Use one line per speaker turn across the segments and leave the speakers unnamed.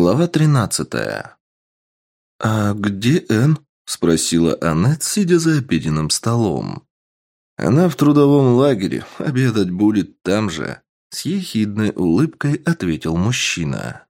Глава тринадцатая. «А где Энн?» – спросила Аннет, сидя за обеденным столом. «Она в трудовом лагере, обедать будет там же», – с ехидной улыбкой ответил мужчина.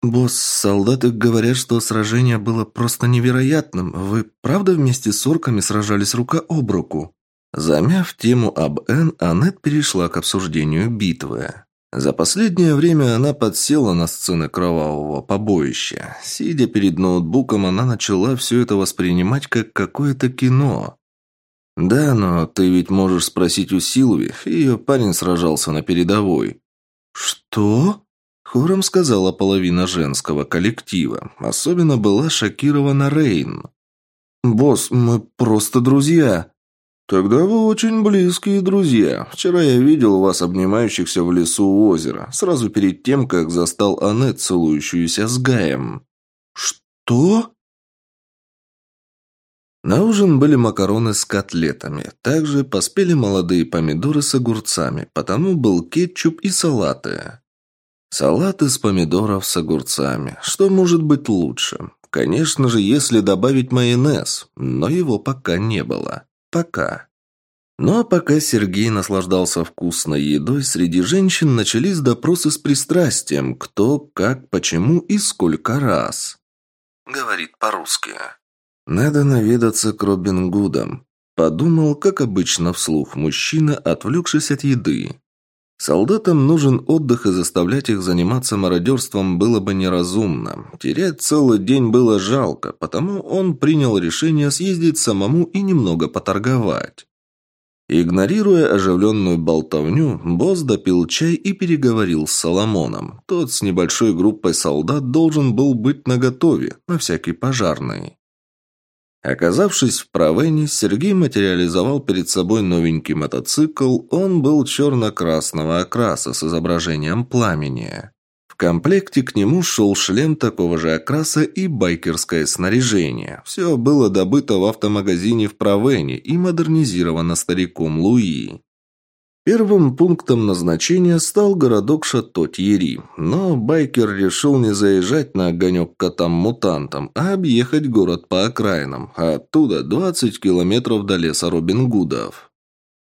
«Босс, солдаты говорят, что сражение было просто невероятным. Вы правда вместе с орками сражались рука об руку?» Замяв тему об Энн, Аннет перешла к обсуждению битвы. За последнее время она подсела на сцены кровавого побоища. Сидя перед ноутбуком, она начала все это воспринимать как какое-то кино. «Да, но ты ведь можешь спросить у Силви, ее парень сражался на передовой». «Что?» – хором сказала половина женского коллектива. Особенно была шокирована Рейн. «Босс, мы просто друзья», «Тогда вы очень близкие друзья. Вчера я видел вас обнимающихся в лесу у озера, сразу перед тем, как застал Аннет, целующуюся с Гаем». «Что?» На ужин были макароны с котлетами. Также поспели молодые помидоры с огурцами, потому был кетчуп и салаты. Салат из помидоров с огурцами. Что может быть лучше? Конечно же, если добавить майонез, но его пока не было. Пока. Ну а пока Сергей наслаждался вкусной едой, среди женщин начались допросы с пристрастием, кто, как, почему и сколько раз. Говорит по-русски. Надо наведаться к Робин Гудам. Подумал, как обычно, вслух мужчина, отвлекшись от еды. Солдатам нужен отдых, и заставлять их заниматься мародерством было бы неразумно. Терять целый день было жалко, потому он принял решение съездить самому и немного поторговать. Игнорируя оживленную болтовню, босс допил чай и переговорил с Соломоном. Тот с небольшой группой солдат должен был быть наготове, на всякий пожарный. Оказавшись в Провене, Сергей материализовал перед собой новенький мотоцикл. Он был черно-красного окраса с изображением пламени. В комплекте к нему шел шлем такого же окраса и байкерское снаряжение. Все было добыто в автомагазине в Провене и модернизировано стариком Луи. Первым пунктом назначения стал городок Шато-Тьери, но байкер решил не заезжать на огонек котам-мутантам, а объехать город по окраинам, а оттуда 20 километров до леса Робин Гудов.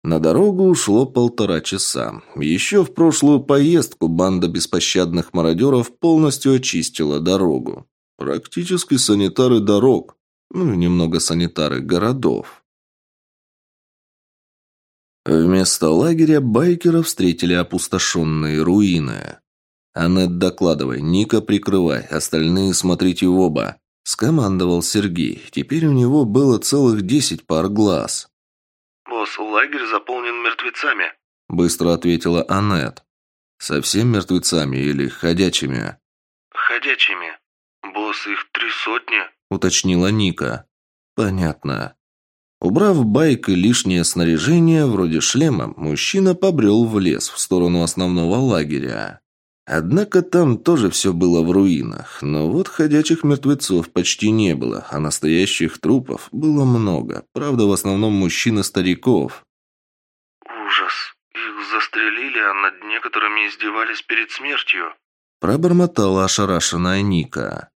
На дорогу ушло полтора часа. Еще в прошлую поездку банда беспощадных мародеров полностью очистила дорогу. Практически санитары дорог, ну и немного санитары городов. Вместо лагеря байкера встретили опустошенные руины. «Аннет, докладывай, Ника прикрывай, остальные смотрите в оба», – скомандовал Сергей. Теперь у него было целых десять пар глаз.
«Босс, лагерь заполнен мертвецами», –
быстро ответила Аннет. «Совсем мертвецами или ходячими?»
«Ходячими. Босс, их три сотни», –
уточнила Ника. «Понятно. Убрав байк и лишнее снаряжение, вроде шлема, мужчина побрел в лес в сторону основного лагеря. Однако там тоже все было в руинах, но вот ходячих мертвецов почти не было, а настоящих трупов было много, правда в основном мужчин-стариков.
«Ужас! Их застрелили, а над некоторыми издевались перед смертью»,
пробормотала ошарашенная Ника.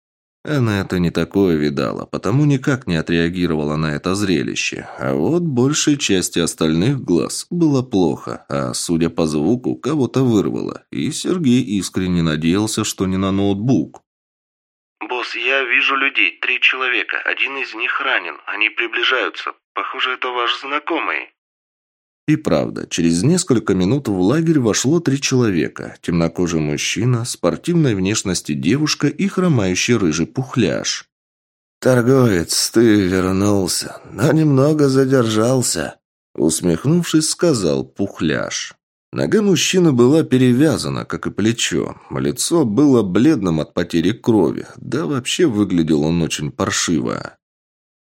Она это не такое видала, потому никак не отреагировала на это зрелище. А вот большей части остальных глаз было плохо, а, судя по звуку, кого-то вырвало. И Сергей искренне надеялся, что не на ноутбук.
«Босс, я вижу людей, три человека. Один из них ранен. Они приближаются. Похоже, это ваш знакомый».
И правда, через несколько минут в лагерь вошло три человека. Темнокожий мужчина, спортивной внешности девушка и хромающий рыжий пухляж. «Торговец, ты вернулся, но немного задержался», — усмехнувшись, сказал пухляж. Нога мужчины была перевязана, как и плечо. Лицо было бледным от потери крови, да вообще выглядел он очень паршиво.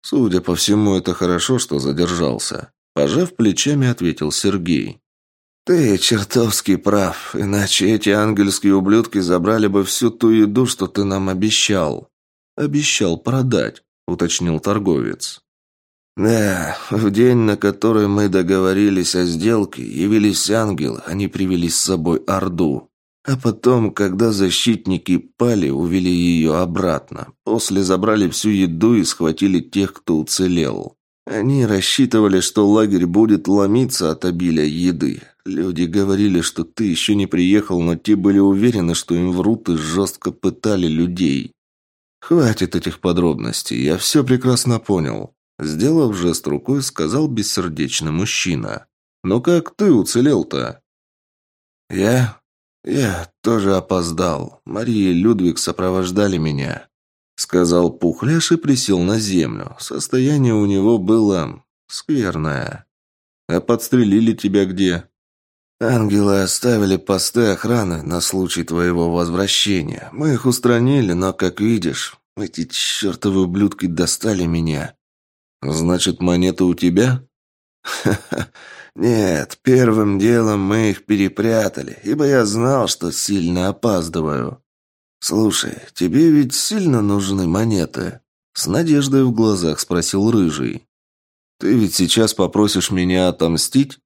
Судя по всему, это хорошо, что задержался. Пожав плечами, ответил Сергей. «Ты чертовски прав, иначе эти ангельские ублюдки забрали бы всю ту еду, что ты нам обещал». «Обещал продать», — уточнил торговец. «Да, в день, на который мы договорились о сделке, явились ангелы, они привели с собой Орду». А потом, когда защитники пали, увели ее обратно. После забрали всю еду и схватили тех, кто уцелел. Они рассчитывали, что лагерь будет ломиться от обилия еды. Люди говорили, что ты еще не приехал, но те были уверены, что им врут и жестко пытали людей. Хватит этих подробностей, я все прекрасно понял. Сделав жест рукой, сказал бессердечный мужчина. «Но как ты уцелел-то?» «Я? Я тоже опоздал. Мария и Людвиг сопровождали меня», — сказал Пухляш и присел на землю. Состояние у него было скверное. «А подстрелили тебя где?» «Ангелы оставили посты охраны на случай твоего возвращения. Мы их устранили, но, как видишь, эти чертовы ублюдки достали меня». «Значит, монеты у тебя?» «Ха-ха. Нет, первым делом мы их перепрятали, ибо я знал, что сильно опаздываю. Слушай, тебе ведь сильно нужны монеты?» С надеждой в глазах спросил Рыжий. «Ты ведь сейчас попросишь меня отомстить?»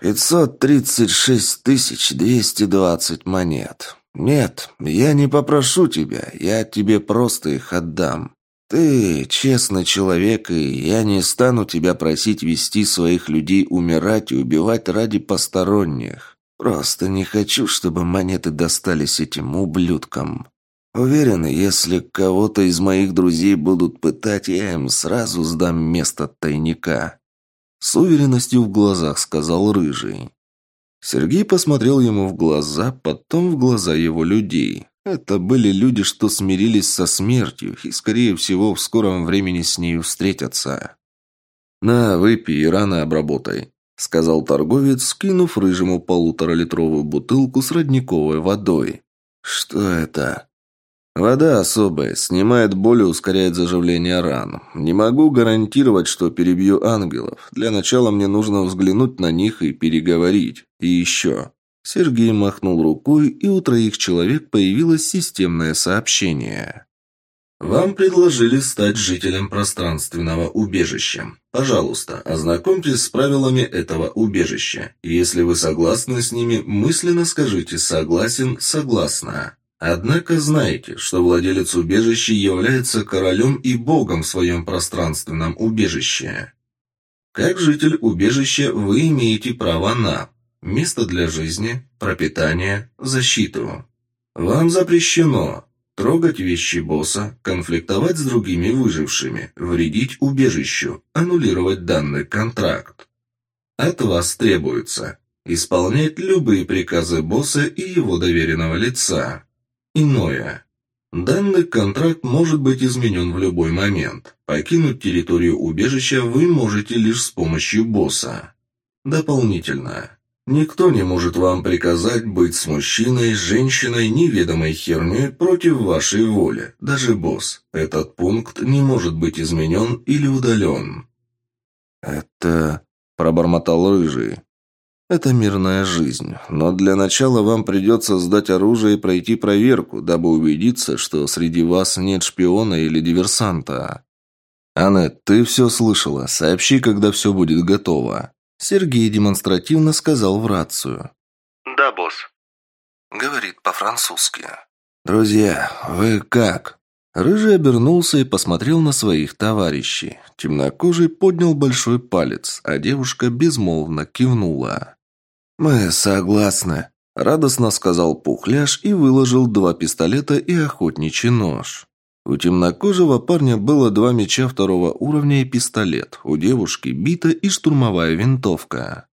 «Пятьсот тридцать шесть тысяч двести двадцать монет. Нет, я не попрошу тебя, я тебе просто их отдам. «Ты честный человек, и я не стану тебя просить вести своих людей умирать и убивать ради посторонних. Просто не хочу, чтобы монеты достались этим ублюдкам. Уверен, если кого-то из моих друзей будут пытать, я им сразу сдам место тайника». С уверенностью в глазах сказал Рыжий. Сергей посмотрел ему в глаза, потом в глаза его людей. Это были люди, что смирились со смертью и, скорее всего, в скором времени с нею встретятся. «На, выпей и рано обработай», — сказал торговец, скинув рыжему полуторалитровую бутылку с родниковой водой. «Что это?» «Вода особая, снимает боль и ускоряет заживление ран. Не могу гарантировать, что перебью ангелов. Для начала мне нужно взглянуть на них и переговорить. И еще. Сергей махнул рукой, и у троих человек появилось системное сообщение. Вам предложили стать жителем пространственного убежища. Пожалуйста, ознакомьтесь с правилами этого убежища. Если вы согласны с ними, мысленно скажите «согласен», «согласна». Однако знайте, что владелец убежища является королем и богом в своем пространственном убежище. Как житель убежища вы имеете право на место для жизни, пропитание, защиту. Вам запрещено трогать вещи босса, конфликтовать с другими выжившими, вредить убежищу, аннулировать данный контракт. От вас требуется исполнять любые приказы босса и его доверенного лица. Иное. Данный контракт может быть изменен в любой момент. Покинуть территорию убежища вы можете лишь с помощью босса. Дополнительно. Никто не может вам приказать быть с мужчиной, женщиной, неведомой херней против вашей воли, даже босс. Этот пункт не может быть изменен или удален». «Это...» – пробормотал Рыжий. «Это мирная жизнь, но для начала вам придется сдать оружие и пройти проверку, дабы убедиться, что среди вас нет шпиона или диверсанта. Аннет, ты все слышала, сообщи, когда все будет готово». Сергей демонстративно сказал в рацию.
«Да, босс».
Говорит по-французски. «Друзья, вы как?» Рыжий обернулся и посмотрел на своих товарищей. Темнокожий поднял большой палец, а девушка безмолвно кивнула. «Мы согласны», — радостно сказал Пухляш и выложил два пистолета и охотничий нож. У темнокожего парня было два меча второго уровня и пистолет, у девушки бита и штурмовая винтовка.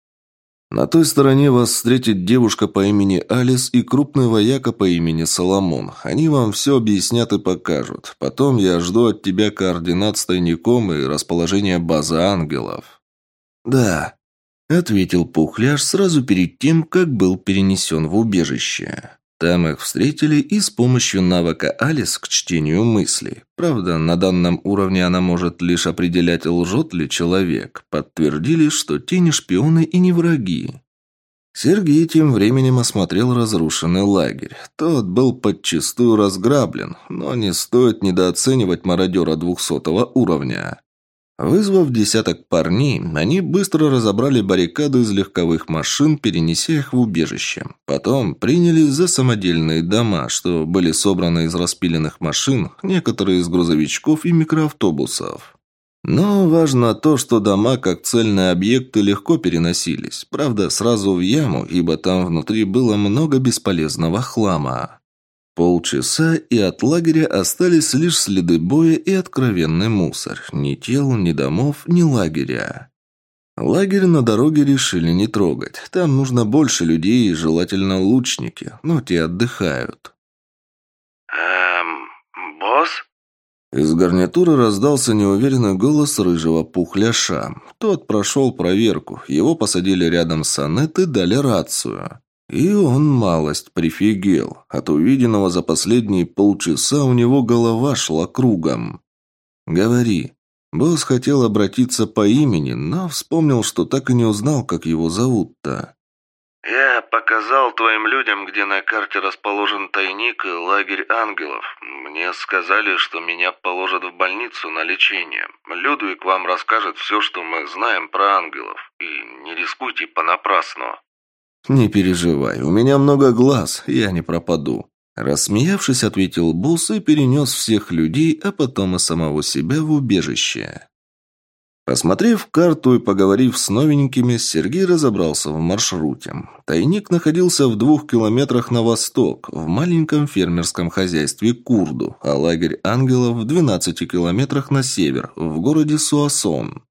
На той стороне вас встретит девушка по имени Алис и крупный вояка по имени Соломон. Они вам все объяснят и покажут. Потом я жду от тебя координат с тайником и расположение базы ангелов». «Да», — ответил Пухляш сразу перед тем, как был перенесен в убежище. Там их встретили и с помощью навыка Алис к чтению мыслей. Правда, на данном уровне она может лишь определять, лжет ли человек. Подтвердили, что те не шпионы и не враги. Сергей тем временем осмотрел разрушенный лагерь. Тот был подчистую разграблен, но не стоит недооценивать мародера двухсотого уровня. Вызвав десяток парней, они быстро разобрали баррикады из легковых машин, перенеся их в убежище. Потом принялись за самодельные дома, что были собраны из распиленных машин, некоторые из грузовичков и микроавтобусов. Но важно то, что дома как цельные объекты легко переносились. Правда, сразу в яму, ибо там внутри было много бесполезного хлама. Полчаса, и от лагеря остались лишь следы боя и откровенный мусор. Ни тел, ни домов, ни лагеря. Лагерь на дороге решили не трогать. Там нужно больше людей и желательно лучники, но те отдыхают.
«Эм, босс?»
Из гарнитуры раздался неуверенный голос рыжего пухляша. Тот прошел проверку. Его посадили рядом с Аннет и дали рацию. И он малость прифигел. От увиденного за последние полчаса у него голова шла кругом. «Говори». Босс хотел обратиться по имени, но вспомнил, что так и не узнал, как его зовут-то.
«Я показал твоим людям, где на карте расположен тайник и лагерь ангелов. Мне сказали, что меня положат в больницу на лечение. Людвиг вам расскажет все, что мы знаем про ангелов. И не рискуйте понапрасну».
«Не переживай, у меня много глаз, я не пропаду». Рассмеявшись, ответил Бус и перенес всех людей, а потом и самого себя в убежище. Посмотрев карту и поговорив с новенькими, Сергей разобрался в маршруте. Тайник находился в двух километрах на восток, в маленьком фермерском хозяйстве Курду, а лагерь ангелов в 12 километрах на север, в городе Суасон.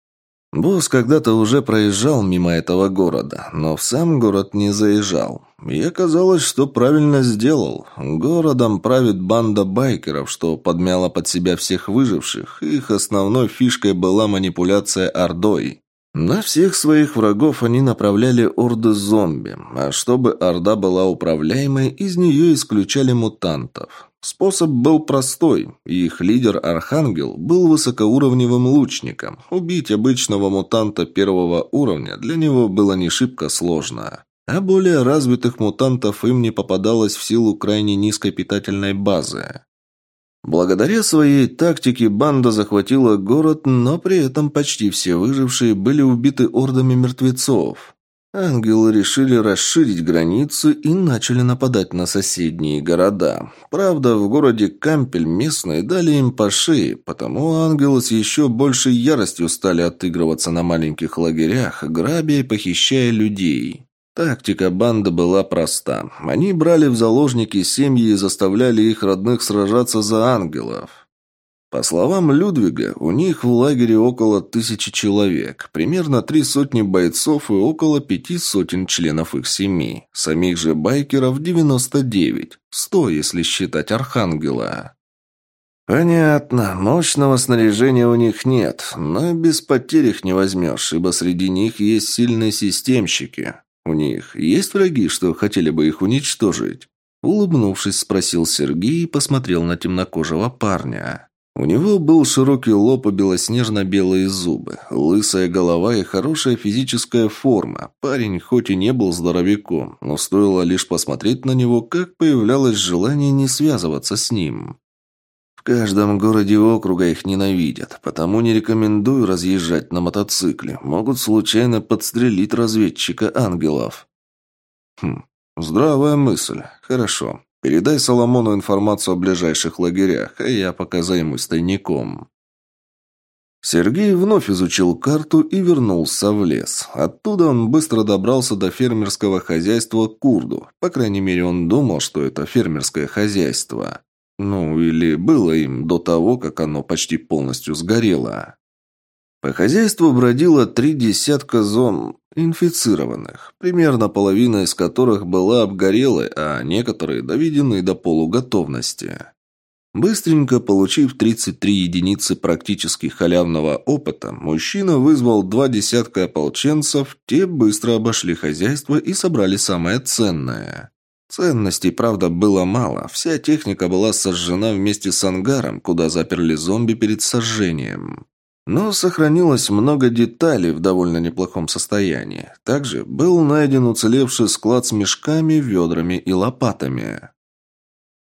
Босс когда-то уже проезжал мимо этого города, но в сам город не заезжал. И оказалось, что правильно сделал. Городом правит банда байкеров, что подмяла под себя всех выживших. Их основной фишкой была манипуляция Ордой. На всех своих врагов они направляли орды зомби, а чтобы Орда была управляемой, из нее исключали мутантов. Способ был простой. Их лидер Архангел был высокоуровневым лучником. Убить обычного мутанта первого уровня для него было не шибко сложно. А более развитых мутантов им не попадалось в силу крайне низкой питательной базы. Благодаря своей тактике банда захватила город, но при этом почти все выжившие были убиты ордами мертвецов. Ангелы решили расширить границу и начали нападать на соседние города. Правда, в городе Кампель местные дали им по шее, потому ангелы с еще большей яростью стали отыгрываться на маленьких лагерях, грабя и похищая людей. Тактика банды была проста. Они брали в заложники семьи и заставляли их родных сражаться за ангелов. По словам Людвига, у них в лагере около тысячи человек, примерно три сотни бойцов и около пяти сотен членов их семей. Самих же байкеров 99, 100, если считать Архангела. Понятно, мощного снаряжения у них нет, но без потерь их не возьмешь, ибо среди них есть сильные системщики. У них есть враги, что хотели бы их уничтожить? Улыбнувшись, спросил Сергей и посмотрел на темнокожего парня. У него был широкий лоб и белоснежно-белые зубы, лысая голова и хорошая физическая форма. Парень хоть и не был здоровяком, но стоило лишь посмотреть на него, как появлялось желание не связываться с ним. В каждом городе округа их ненавидят, потому не рекомендую разъезжать на мотоцикле. Могут случайно подстрелить разведчика ангелов. Хм, здравая мысль. Хорошо. Передай Соломону информацию о ближайших лагерях, а я пока займусь тайником». Сергей вновь изучил карту и вернулся в лес. Оттуда он быстро добрался до фермерского хозяйства Курду. По крайней мере, он думал, что это фермерское хозяйство. Ну, или было им до того, как оно почти полностью сгорело. По хозяйству бродило три десятка зом инфицированных, примерно половина из которых была обгорелой, а некоторые доведены до полуготовности. Быстренько получив 33 единицы практически халявного опыта, мужчина вызвал два десятка ополченцев, те быстро обошли хозяйство и собрали самое ценное. Ценностей, правда, было мало. Вся техника была сожжена вместе с ангаром, куда заперли зомби перед сожжением. Но сохранилось много деталей в довольно неплохом состоянии. Также был найден уцелевший склад с мешками, ведрами и лопатами.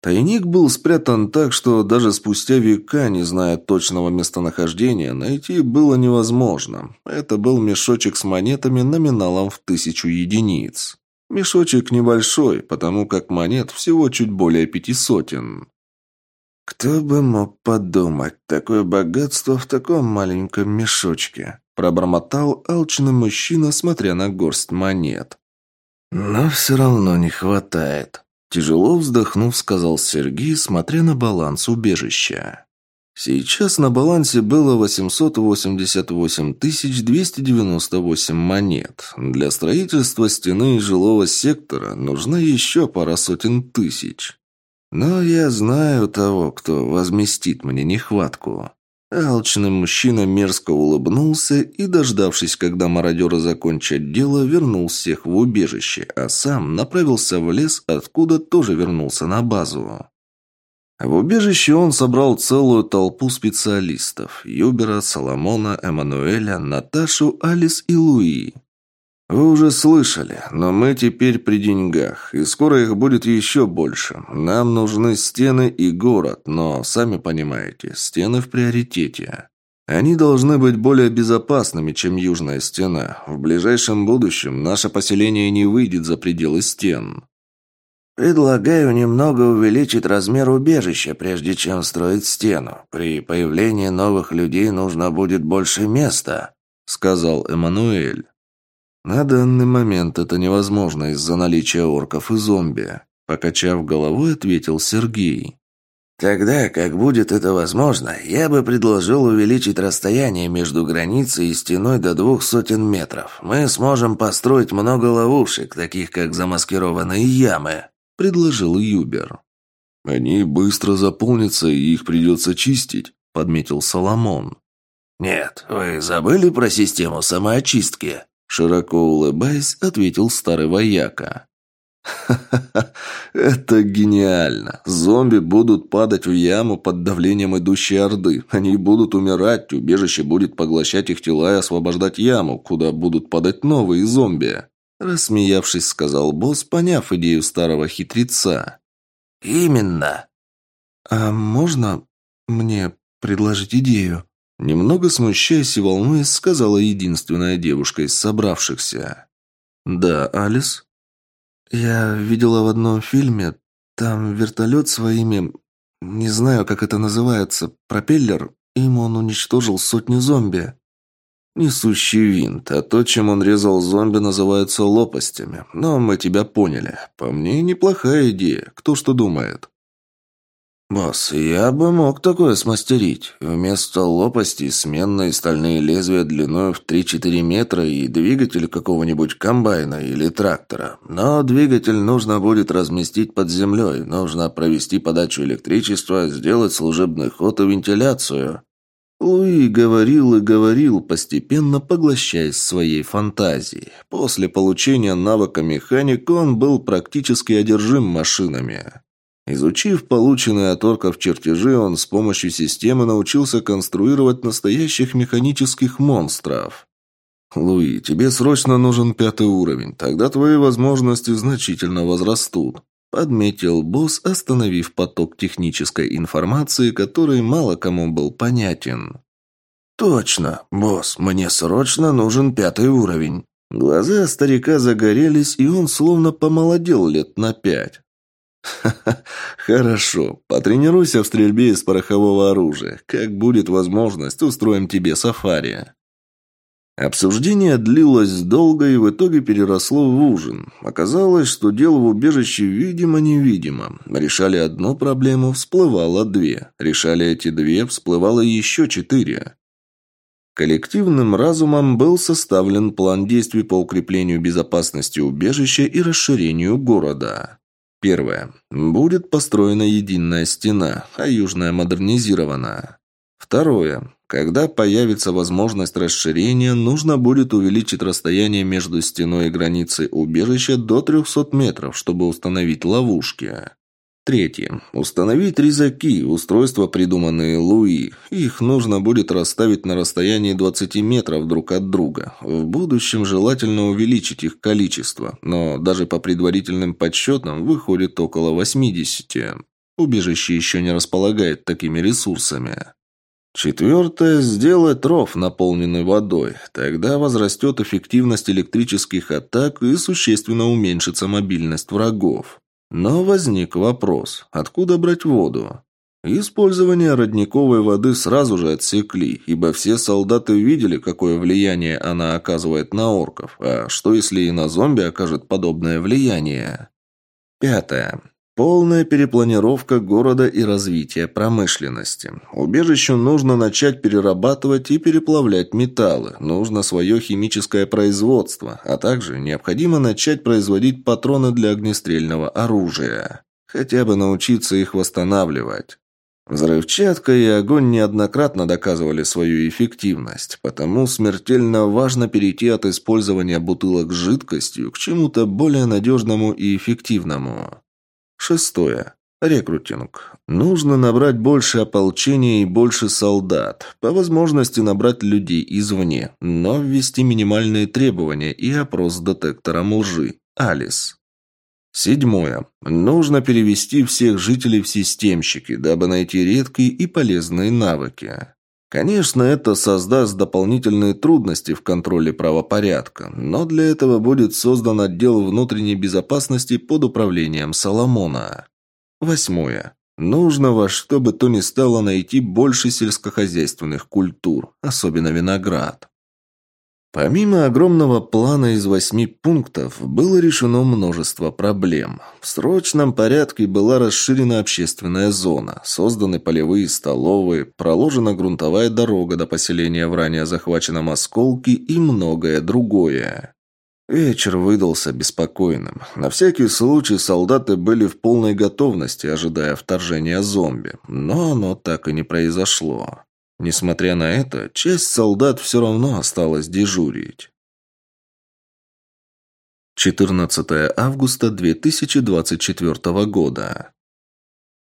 Тайник был спрятан так, что даже спустя века, не зная точного местонахождения, найти было невозможно. Это был мешочек с монетами номиналом в тысячу единиц. Мешочек небольшой, потому как монет всего чуть более пяти сотен. «Кто бы мог подумать, такое богатство в таком маленьком мешочке?» Пробормотал алчный мужчина, смотря на горсть монет. «Но все равно не хватает». Тяжело вздохнув, сказал Сергей, смотря на баланс убежища. Сейчас на балансе было 888 298 монет. Для строительства стены и жилого сектора нужно еще пара сотен тысяч. Но я знаю того, кто возместит мне нехватку. Алчный мужчина мерзко улыбнулся и, дождавшись, когда мародеры закончат дело, вернул всех в убежище, а сам направился в лес, откуда тоже вернулся на базу. В убежище он собрал целую толпу специалистов – Юбера, Соломона, Эммануэля, Наташу, Алис и Луи. «Вы уже слышали, но мы теперь при деньгах, и скоро их будет еще больше. Нам нужны стены и город, но, сами понимаете, стены в приоритете. Они должны быть более безопасными, чем Южная стена. В ближайшем будущем наше поселение не выйдет за пределы стен».
«Предлагаю немного увеличить размер убежища, прежде чем строить стену. При появлении новых людей нужно будет больше места», — сказал Эммануэль.
«На данный момент это невозможно из-за наличия орков и зомби», – покачав головой, ответил Сергей.
«Тогда, как будет это возможно, я бы предложил увеличить расстояние между границей и стеной до двух сотен метров. Мы сможем построить много ловушек, таких как замаскированные ямы», – предложил Юбер.
«Они быстро заполнятся, и их придется чистить», – подметил Соломон.
«Нет, вы забыли про систему самоочистки?»
Широко улыбаясь, ответил старый вояка. «Ха-ха-ха, это гениально! Зомби будут падать в яму под давлением идущей орды. Они будут умирать, убежище будет поглощать их тела и освобождать яму, куда будут падать новые зомби!» Рассмеявшись, сказал босс, поняв идею старого хитреца.
«Именно!»
«А можно мне предложить идею?» Немного смущаясь и волнуясь, сказала единственная девушка из собравшихся. «Да, Алис?» «Я видела в одном фильме, там вертолет своими... Не знаю, как это называется, пропеллер, им он уничтожил сотни зомби». «Несущий винт, а то, чем он резал зомби, называются лопастями. Но мы тебя поняли. По мне, неплохая идея. Кто что думает?»
«Босс, я бы мог такое смастерить. Вместо лопастей сменные стальные лезвия длиной в 3-4 метра и двигатель какого-нибудь комбайна или трактора. Но двигатель нужно будет разместить под землей, нужно провести подачу электричества, сделать служебный ход и вентиляцию».
Луи говорил и говорил, постепенно поглощаясь своей фантазией. После получения навыка механика он был практически одержим машинами. Изучив полученные от орков чертежи, он с помощью системы научился конструировать настоящих механических монстров. «Луи, тебе срочно нужен пятый уровень, тогда твои возможности значительно возрастут», подметил босс, остановив поток технической информации, который мало кому был понятен.
«Точно, босс, мне срочно нужен пятый уровень».
Глаза старика загорелись, и он словно помолодел лет на пять. «Ха-ха, хорошо. Потренируйся в стрельбе из порохового оружия. Как будет возможность, устроим тебе сафари». Обсуждение длилось долго и в итоге переросло в ужин. Оказалось, что дело в убежище видимо-невидимо. Решали одну проблему, всплывало две. Решали эти две, всплывало еще четыре. Коллективным разумом был составлен план действий по укреплению безопасности убежища и расширению города. Первое. Будет построена единая стена, а южная модернизирована. Второе. Когда появится возможность расширения, нужно будет увеличить расстояние между стеной и границей убежища до 300 метров, чтобы установить ловушки. Третье. Установить резаки, устройства, придуманные Луи. Их нужно будет расставить на расстоянии 20 метров друг от друга. В будущем желательно увеличить их количество, но даже по предварительным подсчетам выходит около 80. Убежище еще не располагает такими ресурсами. Четвертое – сделать ров, наполненный водой. Тогда возрастет эффективность электрических атак и существенно уменьшится мобильность врагов. Но возник вопрос – откуда брать воду? Использование родниковой воды сразу же отсекли, ибо все солдаты видели, какое влияние она оказывает на орков. А что если и на зомби окажет подобное влияние? Пятое. Полная перепланировка города и развитие промышленности. Убежищу нужно начать перерабатывать и переплавлять металлы. Нужно свое химическое производство, а также необходимо начать производить патроны для огнестрельного оружия. Хотя бы научиться их восстанавливать. Взрывчатка и огонь неоднократно доказывали свою эффективность, потому смертельно важно перейти от использования бутылок с жидкостью к чему-то более надежному и эффективному. Шестое. Рекрутинг. Нужно набрать больше ополчения и больше солдат. По возможности набрать людей извне, но ввести минимальные требования и опрос с детектором лжи. Алис. Седьмое. Нужно перевести всех жителей в системщики, дабы найти редкие и полезные навыки. Конечно, это создаст дополнительные трудности в контроле правопорядка, но для этого будет создан отдел внутренней безопасности под управлением Соломона. Восьмое. Нужно во что бы то ни стало найти больше сельскохозяйственных культур, особенно виноград. Помимо огромного плана из восьми пунктов, было решено множество проблем. В срочном порядке была расширена общественная зона, созданы полевые столовые, проложена грунтовая дорога до поселения в ранее захваченном осколке и многое другое. Вечер выдался беспокойным. На всякий случай солдаты были в полной готовности, ожидая вторжения зомби, но оно так и не произошло. Несмотря на это, часть солдат все равно осталась дежурить. 14 августа 2024 года.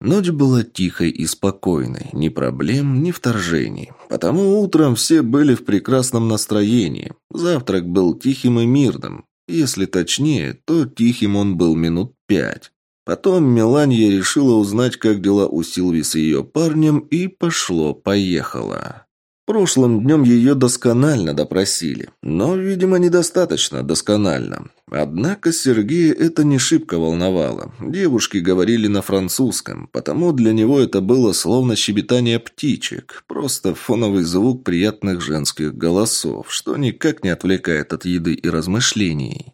Ночь была тихой и спокойной, ни проблем, ни вторжений. Потому утром все были в прекрасном настроении. Завтрак был тихим и мирным. Если точнее, то тихим он был минут пять. Потом Меланья решила узнать, как дела у Силви с ее парнем, и пошло-поехало. Прошлым днем ее досконально допросили, но, видимо, недостаточно досконально. Однако Сергея это не шибко волновало. Девушки говорили на французском, потому для него это было словно щебетание птичек, просто фоновый звук приятных женских голосов, что никак не отвлекает от еды и размышлений.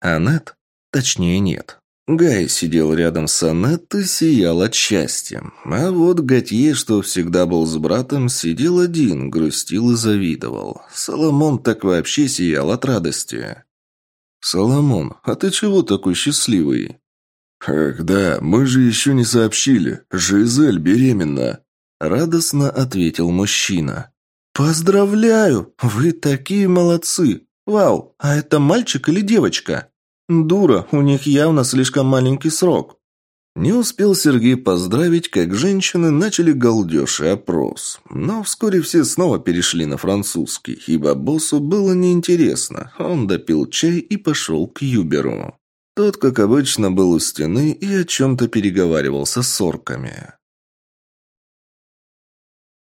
Аннет? Точнее, нет. Гай сидел рядом с Аннет и сиял от счастья. А вот Готье, что всегда был с братом, сидел один, грустил и завидовал. Соломон так вообще сиял от радости. «Соломон, а ты чего такой счастливый?»
«Ах да, мы же еще не сообщили. Жизель беременна», — радостно ответил мужчина.
«Поздравляю! Вы такие молодцы! Вау, а это мальчик или девочка?» «Дура, у них явно слишком маленький срок».
Не успел Сергей поздравить, как женщины начали галдеж и опрос. Но вскоре все снова перешли на французский, ибо боссу было неинтересно. Он допил чай и пошел к Юберу. Тот, как обычно, был у стены и о чем-то переговаривался с орками.